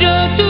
这